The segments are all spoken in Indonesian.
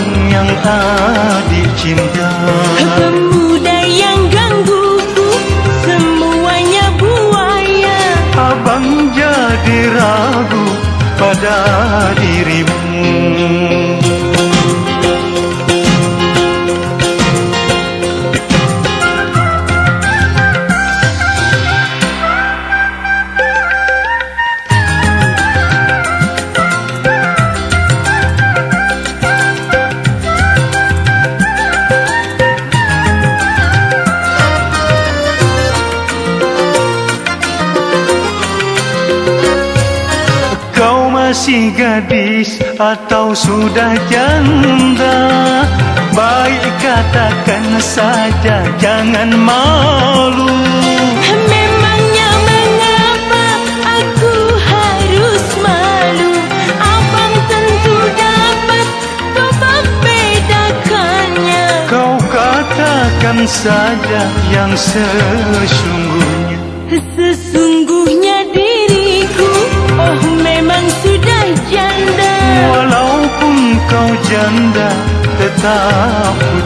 orang yang adik cinta. Pemuda yang ganggu Semuanya buaya. Abang jadi ragu Pada dirimu. Masih gadis atau sudah janda? Baik katakan saja jangan malu. Memangnya mengapa aku harus malu? Abang tentu dapat tobat bedakannya. Kau katakan saja yang sesungguhnya. Sesungguhnya Kau janda tetap ku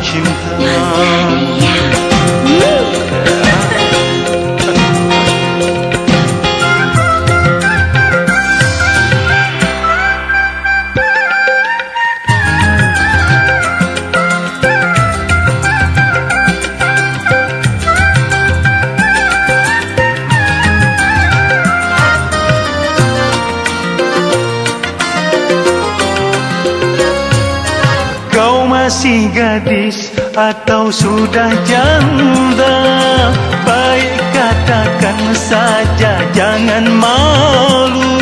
masih gadis atau sudah janda Baik katakan saja jangan malu.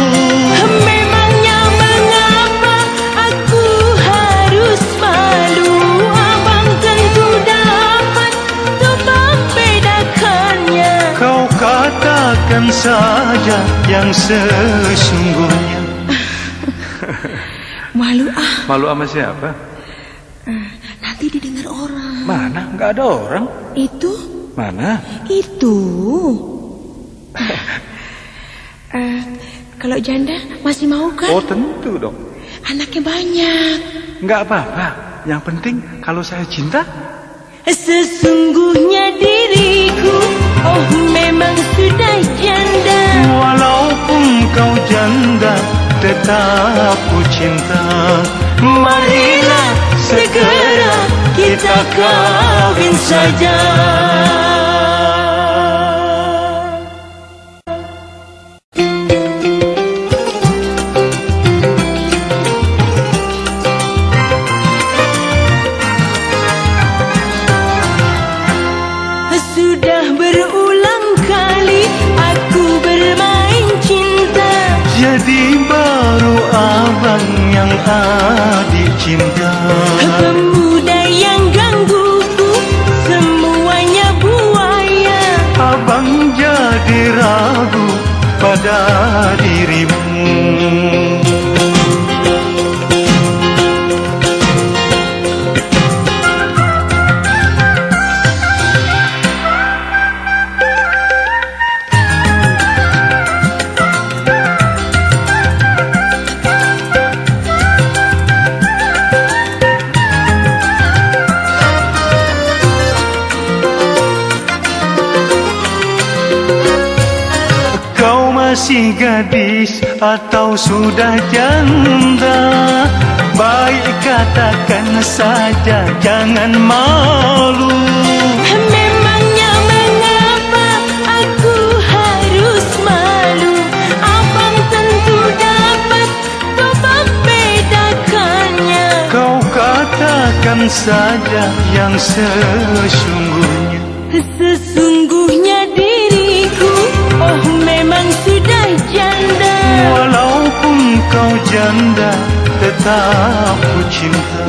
Memangnya mengapa aku harus malu? Abang tentu dapat tobat bedakannya. Kau katakan saja yang sesungguhnya. Malu ah. Malu sama siapa? Nanti didengar orang. Mana? Nggak ada orang? Itu? Mana? Itu? Eh, Kalau janda masih mau kan? Oh tentu dong. Anaknya banyak. Nggak apa-apa. Yang penting kalau saya cinta Sesungguhnya diriku Oh memang sudah janda. Walaupun kau janda Tetap ku cinta. Marilah segera kita kawin saja. Sudah berulang kali aku bermain cinta. Jadi baru abang yang adik cinta pada dirimu masih gadis atau sudah janda? Baik katakan saja jangan malu. Memangnya mengapa aku harus malu? Abang tentu dapat tobat bedakannya. Kau katakan saja yang sesungguhnya. Sesungguhnya diriku. Oh sudah janda Walaupun kau janda tetap ku cinta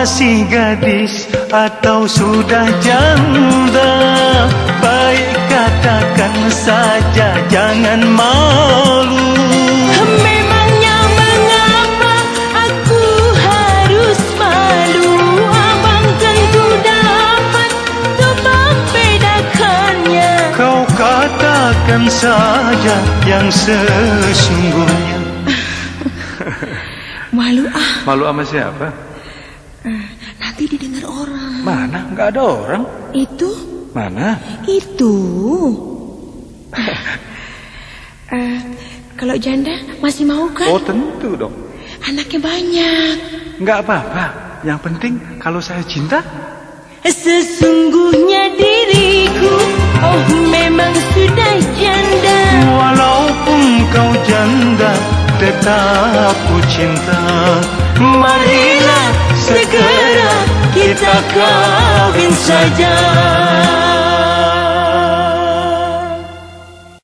masih gadis atau sudah janda Baik katakan saja jangan malu Memangnya mengapa aku harus malu? Abang tentu dapat, tuan bedakannya. Kau Katakan saja yang sesungguhnya Malu ah Malu ama siapa? Nanti didengar orang. Mana? Nggak ada orang Itu, Mana? itu. Eh, kalau janda masih mau kan? Oh tentu dong Anaknya banyak. Nggak apa-apa Yang penting kalau saya cinta Sesungguhnya diriku, oh memang sudah janda. Walaupun kau janda Tetap ku cinta Marilah segera kita kawin saja.